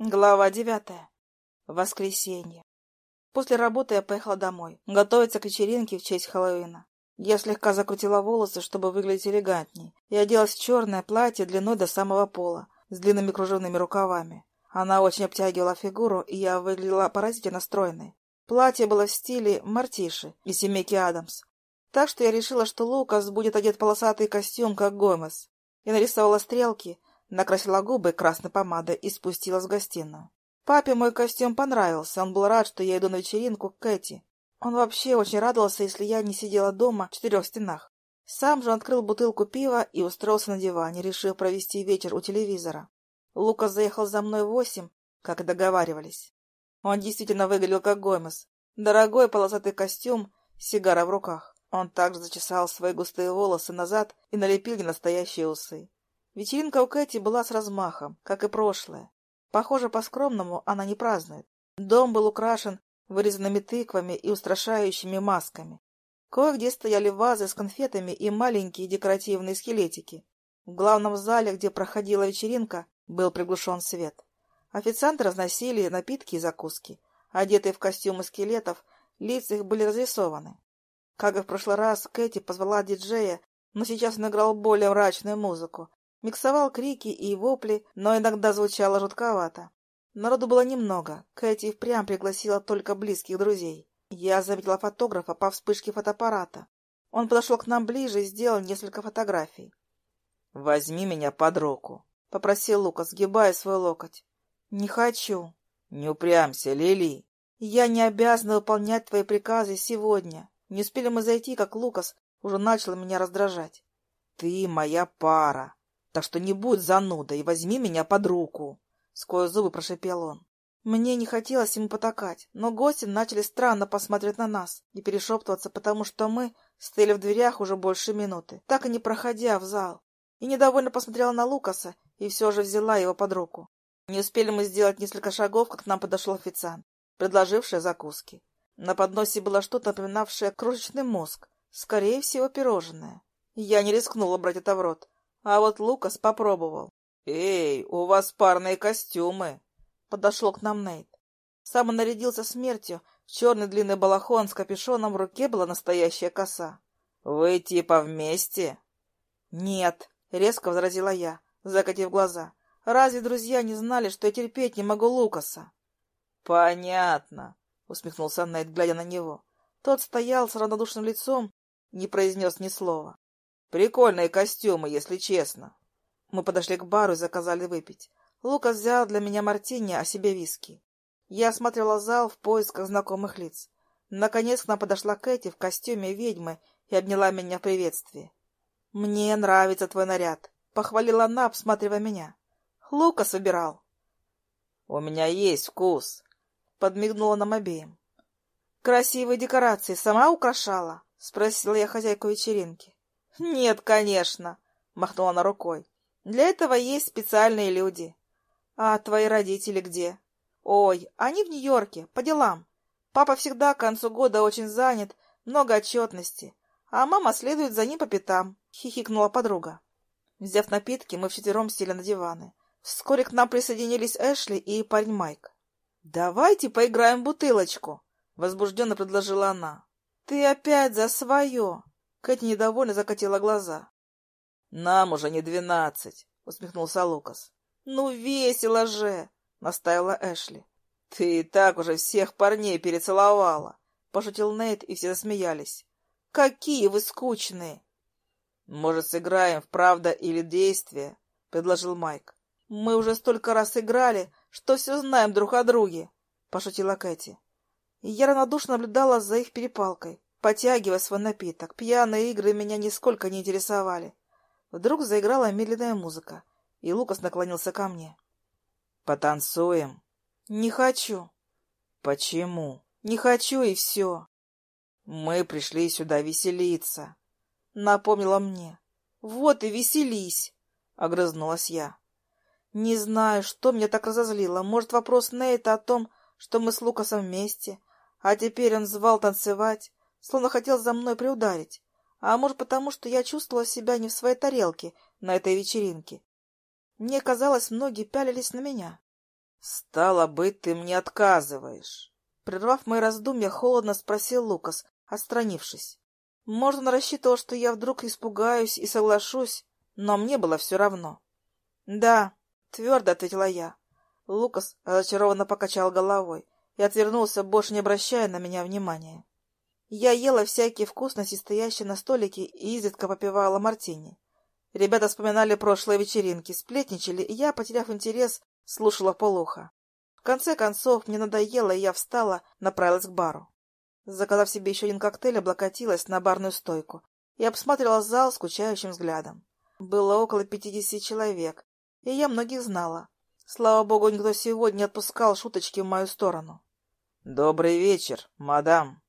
Глава девятая. Воскресенье. После работы я поехала домой, готовиться к вечеринке в честь Хэллоуина. Я слегка закрутила волосы, чтобы выглядеть элегантней, и оделась в черное платье длиной до самого пола, с длинными кружевными рукавами. Она очень обтягивала фигуру, и я выглядела поразительно стройной. Платье было в стиле Мартиши и семейки Адамс. Так что я решила, что Лукас будет одет полосатый костюм, как Гомес. Я нарисовала стрелки, накрасила губы красной помадой и спустилась в гостиную. Папе мой костюм понравился, он был рад, что я иду на вечеринку к Кэти. Он вообще очень радовался, если я не сидела дома в четырех стенах. Сам же открыл бутылку пива и устроился на диване, решив провести вечер у телевизора. Лукас заехал за мной в восемь, как и договаривались. Он действительно выглядел как Гомес. Дорогой полосатый костюм, сигара в руках. Он также зачесал свои густые волосы назад и налепил ненастоящие усы. Вечеринка у Кэти была с размахом, как и прошлая. Похоже, по-скромному она не празднует. Дом был украшен вырезанными тыквами и устрашающими масками. Кое-где стояли вазы с конфетами и маленькие декоративные скелетики. В главном зале, где проходила вечеринка, был приглушен свет. Официанты разносили напитки и закуски. Одетые в костюмы скелетов, лица их были разрисованы. Как и в прошлый раз, Кэти позвала диджея, но сейчас он играл более мрачную музыку, Миксовал крики и вопли, но иногда звучало жутковато. Народу было немного. Кэти впрямь пригласила только близких друзей. Я заметила фотографа по вспышке фотоаппарата. Он подошел к нам ближе и сделал несколько фотографий. — Возьми меня под руку, — попросил Лука, сгибая свой локоть. — Не хочу. — Не упрямься, Лили. — Я не обязана выполнять твои приказы сегодня. Не успели мы зайти, как Лукас уже начал меня раздражать. — Ты моя пара. Так что не будь занудой и возьми меня под руку, — сквозь зубы прошипел он. Мне не хотелось ему потакать, но гости начали странно посмотреть на нас и перешептываться, потому что мы стояли в дверях уже больше минуты, так и не проходя в зал. И недовольно посмотрела на Лукаса и все же взяла его под руку. Не успели мы сделать несколько шагов, как к нам подошел официант, предложивший закуски. На подносе было что-то напоминавшее крошечный мозг, скорее всего, пирожное. Я не рискнула брать это в рот, а вот Лукас попробовал. «Эй, у вас парные костюмы!» Подошел к нам Нейт. Сам он нарядился смертью. В черный длинный балахон с капюшоном в руке была настоящая коса. «Вы типа вместе?» «Нет», — резко возразила я, закатив глаза. «Разве друзья не знали, что я терпеть не могу Лукаса?» «Понятно», — усмехнулся Нейт, глядя на него. Тот стоял с равнодушным лицом, не произнес ни слова. Прикольные костюмы, если честно. Мы подошли к бару и заказали выпить. Лукас взял для меня мартини, а себе виски. Я осматривала зал в поисках знакомых лиц. Наконец к нам подошла Кэти в костюме ведьмы и обняла меня в приветствии. — Мне нравится твой наряд, — похвалила она, обсматривая меня. — Лукас выбирал. — У меня есть вкус, — подмигнула нам обеим. — Красивые декорации сама украшала? — спросила я хозяйку вечеринки. «Нет, конечно», — махнула она рукой. «Для этого есть специальные люди». «А твои родители где?» «Ой, они в Нью-Йорке, по делам. Папа всегда к концу года очень занят, много отчетности, а мама следует за ним по пятам», — хихикнула подруга. Взяв напитки, мы вчетвером сели на диваны. Вскоре к нам присоединились Эшли и парень Майк. «Давайте поиграем в бутылочку», — возбужденно предложила она. «Ты опять за свое!» Кэти недовольно закатила глаза. — Нам уже не двенадцать, — усмехнулся Лукас. — Ну, весело же, — настаивала Эшли. — Ты и так уже всех парней перецеловала, — пошутил Нейт, и все засмеялись. — Какие вы скучные! — Может, сыграем в «Правда или действие», — предложил Майк. — Мы уже столько раз играли, что все знаем друг о друге, — пошутила Кэти. Я равнодушно наблюдала за их перепалкой потягивая свой напиток. Пьяные игры меня нисколько не интересовали. Вдруг заиграла медленная музыка, и Лукас наклонился ко мне. «Потанцуем?» «Не хочу». «Почему?» «Не хочу, и все». «Мы пришли сюда веселиться», — напомнила мне. «Вот и веселись», — огрызнулась я. Не знаю, что меня так разозлило. Может, вопрос Нейта о том, что мы с Лукасом вместе, а теперь он звал танцевать словно хотел за мной приударить. А может, потому что я чувствовала себя не в своей тарелке на этой вечеринке. Мне казалось, многие пялились на меня. «Стало быть, ты мне отказываешь!» Прервав мои раздумья, холодно спросил Лукас, отстранившись. Может, он рассчитывал, что я вдруг испугаюсь и соглашусь, но мне было все равно. «Да», — твердо ответила я. Лукас разочарованно покачал головой и отвернулся, больше не обращая на меня внимания. Я ела всякие вкусности, стоящие на столике, и изредка попивала мартини. Ребята вспоминали прошлые вечеринки, сплетничали, и я, потеряв интерес, слушала полуха. В конце концов, мне надоело, и я встала, направилась к бару. Заказав себе еще один коктейль, облокотилась на барную стойку и обсматривала зал скучающим взглядом. Было около пятидесяти человек, и я многих знала. Слава богу, никто сегодня не отпускал шуточки в мою сторону. — Добрый вечер, мадам! —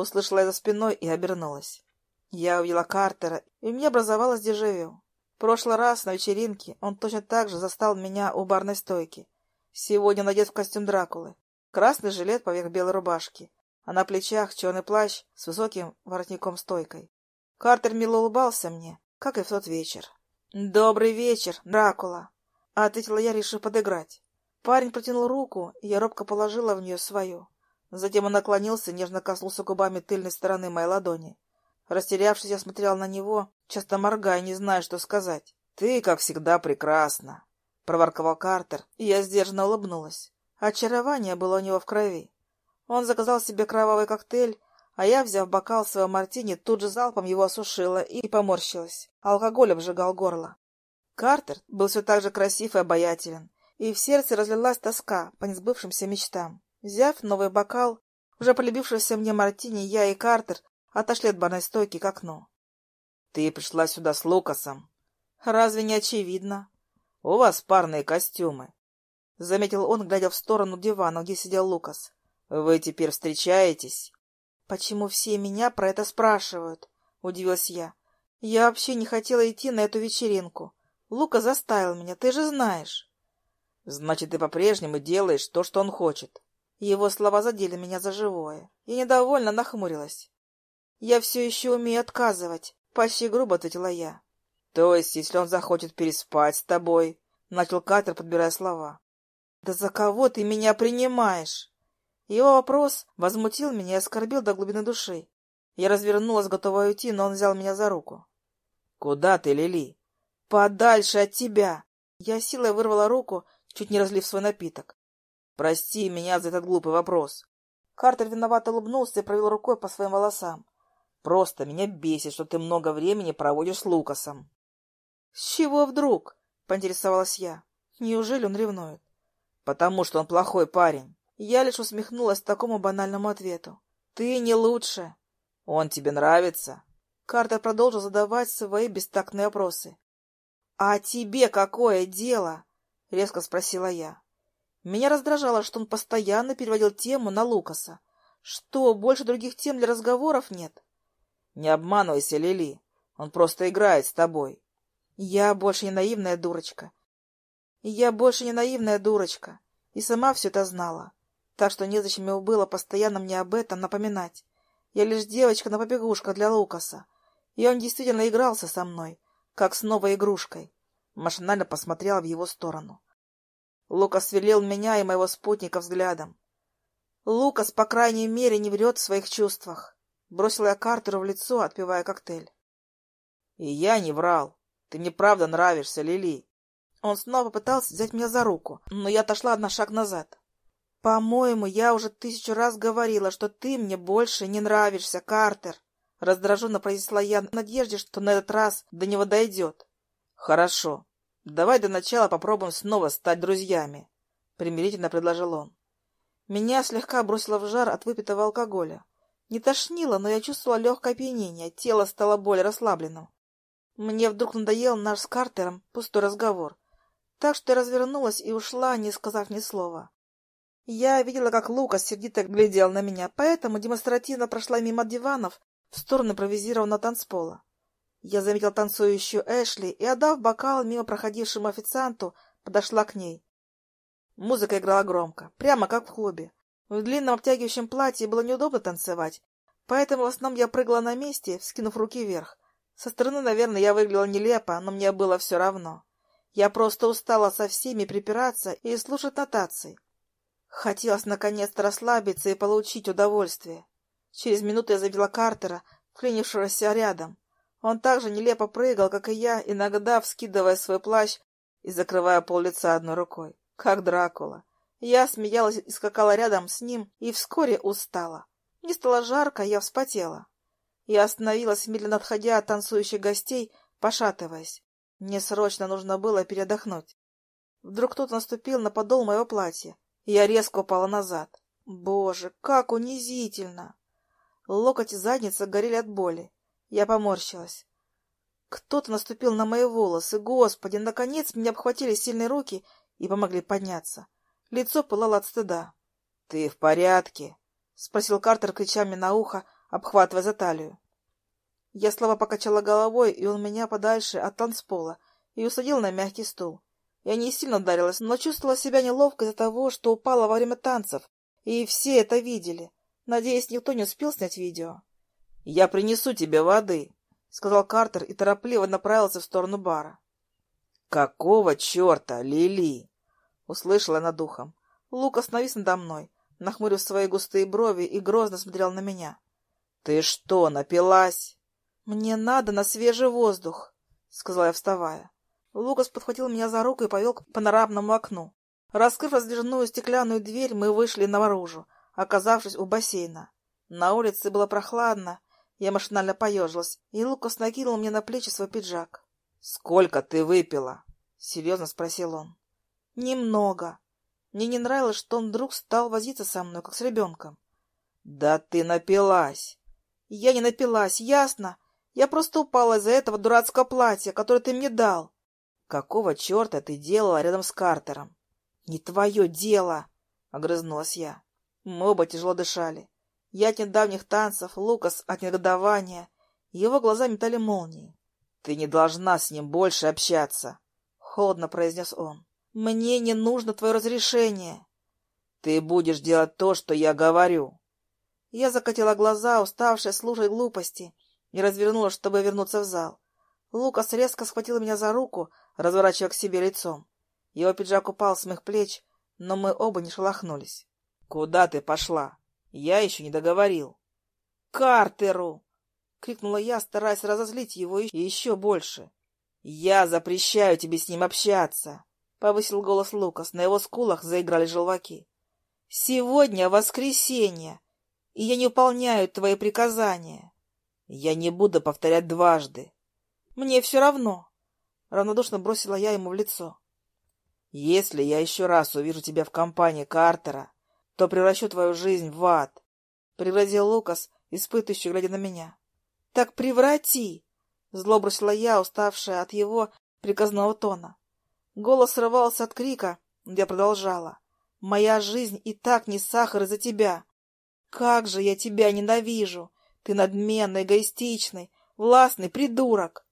услышала я за спиной и обернулась. Я увидела Картера, и меня образовалось дежавю. В прошлый раз на вечеринке он точно так же застал меня у барной стойки. Сегодня надет в костюм Дракулы. Красный жилет поверх белой рубашки, а на плечах черный плащ с высоким воротником-стойкой. Картер мило улыбался мне, как и в тот вечер. «Добрый вечер, Дракула!» — ответила я, решив подыграть. Парень протянул руку, и я робко положила в нее свою. Затем он наклонился, нежно коснулся губами тыльной стороны моей ладони. Растерявшись, я смотрел на него, часто моргая, не зная, что сказать. — Ты, как всегда, прекрасна, — проворковал Картер, и я сдержанно улыбнулась. Очарование было у него в крови. Он заказал себе кровавый коктейль, а я, взяв бокал своего мартини, тут же залпом его осушила и поморщилась. Алкоголь обжигал горло. Картер был все так же красив и обаятелен, и в сердце разлилась тоска по несбывшимся мечтам. Взяв новый бокал, уже полюбившийся мне мартини, я и Картер отошли от барной стойки к окну. — Ты пришла сюда с Лукасом. — Разве не очевидно? — У вас парные костюмы. — заметил он, глядя в сторону дивана, где сидел Лукас. — Вы теперь встречаетесь? — Почему все меня про это спрашивают? — удивилась я. — Я вообще не хотела идти на эту вечеринку. Лука заставил меня, ты же знаешь. — Значит, ты по-прежнему делаешь то, что он хочет. Его слова задели меня за живое. Я недовольно нахмурилась. «Я все еще умею отказывать», — почти грубо ответила я. «То есть, если он захочет переспать с тобой?» — начал Катер, подбирая слова. «Да за кого ты меня принимаешь?» Его вопрос возмутил меня и оскорбил до глубины души. Я развернулась, готовая уйти, но он взял меня за руку. «Куда ты, Лили?» «Подальше от тебя!» Я силой вырвала руку, чуть не разлив свой напиток. Прости меня за этот глупый вопрос. Картер виновато улыбнулся и провел рукой по своим волосам. Просто меня бесит, что ты много времени проводишь с Лукасом. — С чего вдруг? — поинтересовалась я. Неужели он ревнует? — Потому что он плохой парень. Я лишь усмехнулась такому банальному ответу. — Ты не лучше. — Он тебе нравится? Картер продолжил задавать свои бестактные вопросы. — А тебе какое дело? — резко спросила я. Меня раздражало, что он постоянно переводил тему на Лукаса. Что, больше других тем для разговоров нет? Не обманывайся, Лили. Он просто играет с тобой. Я больше не наивная дурочка. Я больше не наивная дурочка. И сама все это знала. Так что незачем ему было постоянно мне об этом напоминать. Я лишь девочка на побегушках для Лукаса. И он действительно игрался со мной, как с новой игрушкой. Машинально посмотрела в его сторону. Лукас сверлил меня и моего спутника взглядом. Лукас, по крайней мере, не врет в своих чувствах. Бросила я Картеру в лицо, отпивая коктейль. И я не врал. Ты мне правда нравишься, Лили. Он снова пытался взять меня за руку, но я отошла на шаг назад. «По-моему, я уже тысячу раз говорила, что ты мне больше не нравишься, Картер!» Раздраженно произнесла я в надежде, что на этот раз до него дойдет. «Хорошо. «Давай для начала попробуем снова стать друзьями», — примирительно предложил он. Меня слегка бросило в жар от выпитого алкоголя. Не тошнило, но я чувствовала легкое опьянение, тело стало более расслабленным. Мне вдруг надоел наш с Картером пустой разговор, так что я развернулась и ушла, не сказав ни слова. Я видела, как Лукас сердито глядел на меня, поэтому демонстративно прошла мимо диванов в сторону импровизированного танцпола. Я заметила танцующую Эшли и, отдав бокал мимо проходившему официанту, подошла к ней. Музыка играла громко, прямо как в клубе. В длинном обтягивающем платье было неудобно танцевать, поэтому в основном я прыгала на месте, вскинув руки вверх. Со стороны, наверное, я выглядела нелепо, но мне было все равно. Я просто устала со всеми припираться и слушать нотации. Хотелось наконец-то расслабиться и получить удовольствие. Через минуту я завела Картера, вклинившегося рядом. Он также нелепо прыгал, как и я, иногда вскидывая свой плащ и закрывая пол лица одной рукой, как Дракула. Я смеялась и скакала рядом с ним, и вскоре устала. Не стало жарко, я вспотела. Я остановилась, медленно отходя от танцующих гостей, пошатываясь. Мне срочно нужно было передохнуть. Вдруг кто-то наступил на подол моего платья, и я резко упала назад. Боже, как унизительно! Локоть и задница горели от боли. Я поморщилась. Кто-то наступил на мои волосы. Господи, наконец меня обхватили сильные руки и помогли подняться. Лицо пылало от стыда. — Ты в порядке? — спросил Картер, крича мне на ухо, обхватывая за талию. Я слабо покачала головой, и он меня подальше от танцпола и усадил на мягкий стул. Я не сильно ударилась, но чувствовала себя неловко из-за того, что упала во время танцев, и все это видели. Надеюсь, никто не успел снять видео. — Я принесу тебе воды, — сказал Картер и торопливо направился в сторону бара. — Какого черта, Лили? — услышала над духом. Лукас навис надо мной, нахмурив свои густые брови и грозно смотрел на меня. — Ты что, напилась? — Мне надо на свежий воздух, — сказала я, вставая. Лукас подхватил меня за руку и повел к панорамному окну. Раскрыв раздвижную стеклянную дверь, мы вышли наружу, оказавшись у бассейна. На улице было прохладно, я машинально поежилась, и Лукас накинул мне на плечи свой пиджак. — Сколько ты выпила? — серьезно спросил он. — Немного. Мне не нравилось, что он вдруг стал возиться со мной, как с ребенком. — Да ты напилась! — Я не напилась, ясно? Я просто упала из-за этого дурацкого платья, которое ты мне дал. — Какого черта ты делала рядом с Картером? — Не твое дело! — огрызнулась я. Мы оба тяжело дышали. Я от недавних танцев, Лукас от негодования. Его глаза метали молнии. — Ты не должна с ним больше общаться! — холодно произнес он. Мне не нужно твое разрешение. Ты будешь делать то, что я говорю. Я закатила глаза, уставшая слушать глупости, и развернулась, чтобы вернуться в зал. Лукас резко схватил меня за руку, разворачивая к себе лицом. Его пиджак упал с моих плеч, но мы оба не шелохнулись. — Куда ты пошла? Я еще не договорил. — Картеру! — крикнула я, стараясь разозлить его еще больше. — Я запрещаю тебе с ним общаться! повысил голос Лукас, на его скулах заиграли желваки. Сегодня воскресенье, и я не выполняю твои приказания. Я не буду повторять дважды. Мне все равно. Равнодушно бросила я ему в лицо. Если я еще раз увижу тебя в компании Картера, то превращу твою жизнь в ад, — пригрозил Лукас, испытывающий, глядя на меня. — Так преврати! — зло бросила я, уставшая от его приказного тона. Голос срывался от крика, я продолжала. «Моя жизнь и так не сахар из-за тебя. Как же я тебя ненавижу! Ты надменный, эгоистичный, властный придурок!»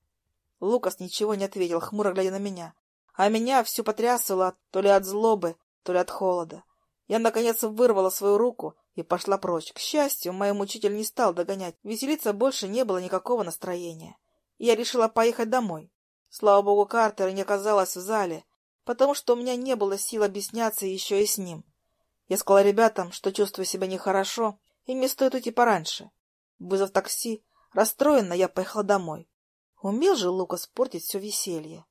Лукас ничего не ответил, хмуро глядя на меня, а меня всю потрясывало то ли от злобы, то ли от холода. Я, наконец, вырвала свою руку и пошла прочь. К счастью, мой мучитель не стал догонять. Веселиться больше не было никакого настроения. Я решила поехать домой. Слава богу, Картера не оказалась в зале, потому что у меня не было сил объясняться еще и с ним. Я сказала ребятам, что чувствую себя нехорошо, и мне стоит уйти пораньше. Вызвав такси, расстроенно я поехала домой. Умел же Лукас портить все веселье.